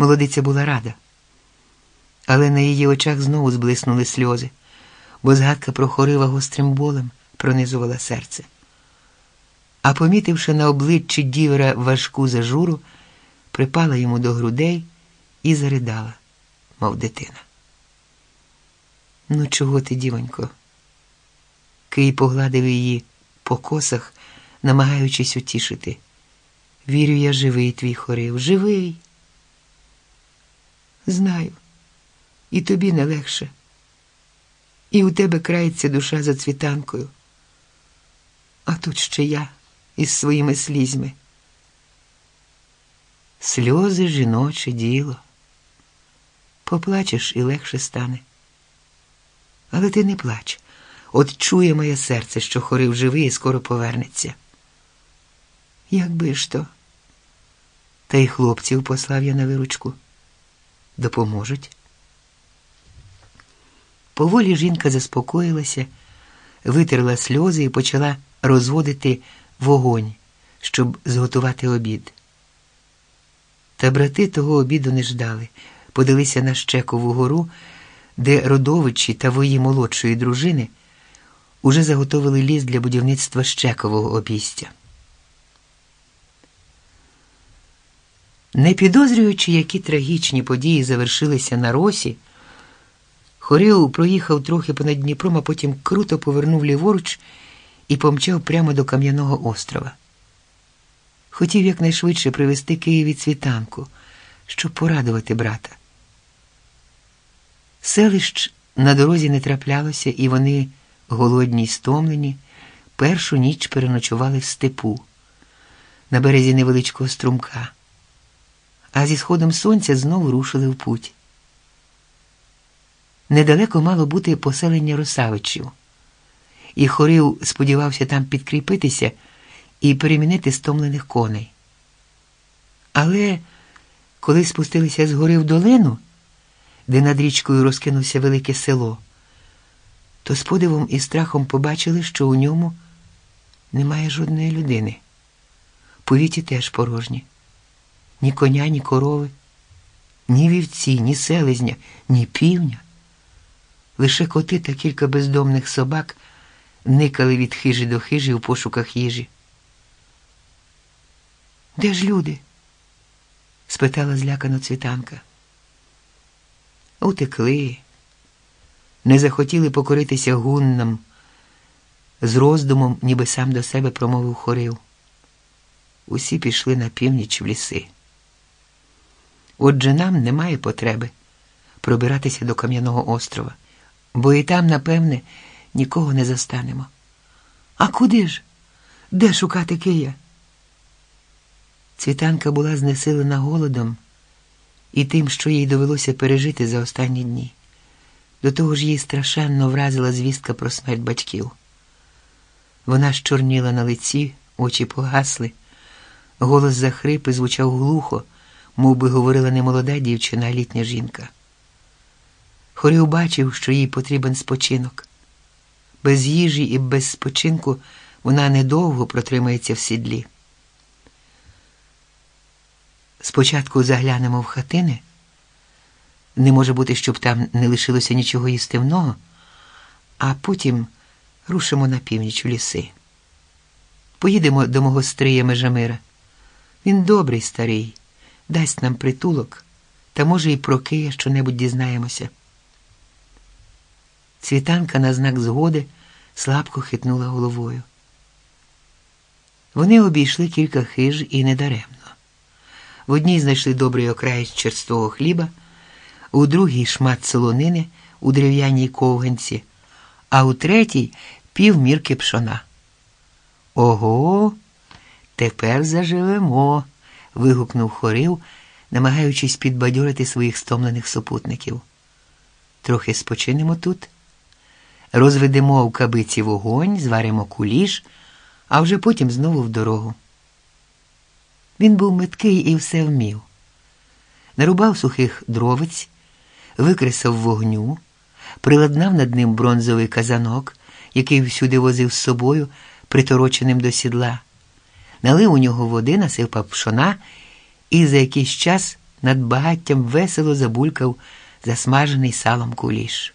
Молодиця була рада, але на її очах знову зблиснули сльози, бо згадка про хорива гострим болем пронизувала серце. А помітивши на обличчі дівера важку зажуру, припала йому до грудей і заридала, мов дитина. Ну, чого ти, дівонько? Кий погладив її по косах, намагаючись утішити. Вірю, я живий, твій хорив, живий. Знаю, і тобі не легше. І у тебе крається душа за цвітанкою. А тут ще я із своїми слізьми. Сльози жіноче діло. Поплачеш і легше стане. Але ти не плач. От чує моє серце, що хорив живий і скоро повернеться. Якби ж то. Та й хлопців послав я на виручку. Допоможуть. Поволі жінка заспокоїлася, витерла сльози і почала розводити вогонь, щоб зготувати обід. Та брати того обіду не ждали, подалися на Щекову гору, де родовичі та вої молодшої дружини уже заготовили ліс для будівництва Щекового обійстя. Не підозрюючи, які трагічні події завершилися на росі, Хоріл проїхав трохи понад Дніпром, а потім круто повернув ліворуч і помчав прямо до Кам'яного острова. Хотів якнайшвидше привезти Києві цвітанку, щоб порадувати брата. Селищ на дорозі не траплялося, і вони, голодні й стомлені, першу ніч переночували в степу на березі невеличкого струмка, а зі сходом сонця знову рушили в путь. Недалеко мало бути поселення Росавичів, і Хорив сподівався там підкріпитися і перемінити стомлених коней. Але коли спустилися з гори в долину, де над річкою розкинувся велике село, то з подивом і страхом побачили, що у ньому немає жодної людини. Повіті теж порожні. Ні коня, ні корови, ні вівці, ні селезня, ні півня. Лише коти та кілька бездомних собак никали від хижі до хижі у пошуках їжі. Де ж люди? спитала злякано цвітанка. Утекли, не захотіли покоритися гуннам. З роздумом, ніби сам до себе промовив хорив. Усі пішли на північ в ліси. Отже, нам немає потреби пробиратися до Кам'яного острова, бо і там, напевне, нікого не застанемо. А куди ж? Де шукати Кия? Цвітанка була знесилена голодом і тим, що їй довелося пережити за останні дні. До того ж їй страшенно вразила звістка про смерть батьків. Вона щорніла на лиці, очі погасли, голос захрип і звучав глухо, мов би говорила не молода дівчина, а літня жінка. Хорів бачив, що їй потрібен спочинок. Без їжі і без спочинку вона недовго протримається в сідлі. Спочатку заглянемо в хатини. Не може бути, щоб там не лишилося нічого їстивного, а потім рушимо на північ у ліси. Поїдемо до мого стрия Межамира. Він добрий старий, дасть нам притулок, та, може, і про Кия що-небудь дізнаємося. Цвітанка на знак згоди слабко хитнула головою. Вони обійшли кілька хиж і недаремно. В одній знайшли добрий окраєць черствого хліба, у другій шмат солонини у дерев'яній ковганці, а у третій пів мірки пшона. Ого, тепер заживемо. Вигукнув хорив, намагаючись підбадьорити своїх стомлених супутників. Трохи спочинемо тут, розведемо в кабиці вогонь, зваримо куліш, а вже потім знову в дорогу. Він був меткий і все вмів. Нарубав сухих дровиць, викресав вогню, приладнав над ним бронзовий казанок, який всюди возив з собою, притороченим до сідла, Налив у нього води, насипав пшона і за якийсь час над багаттям весело забулькав засмажений салом куліш.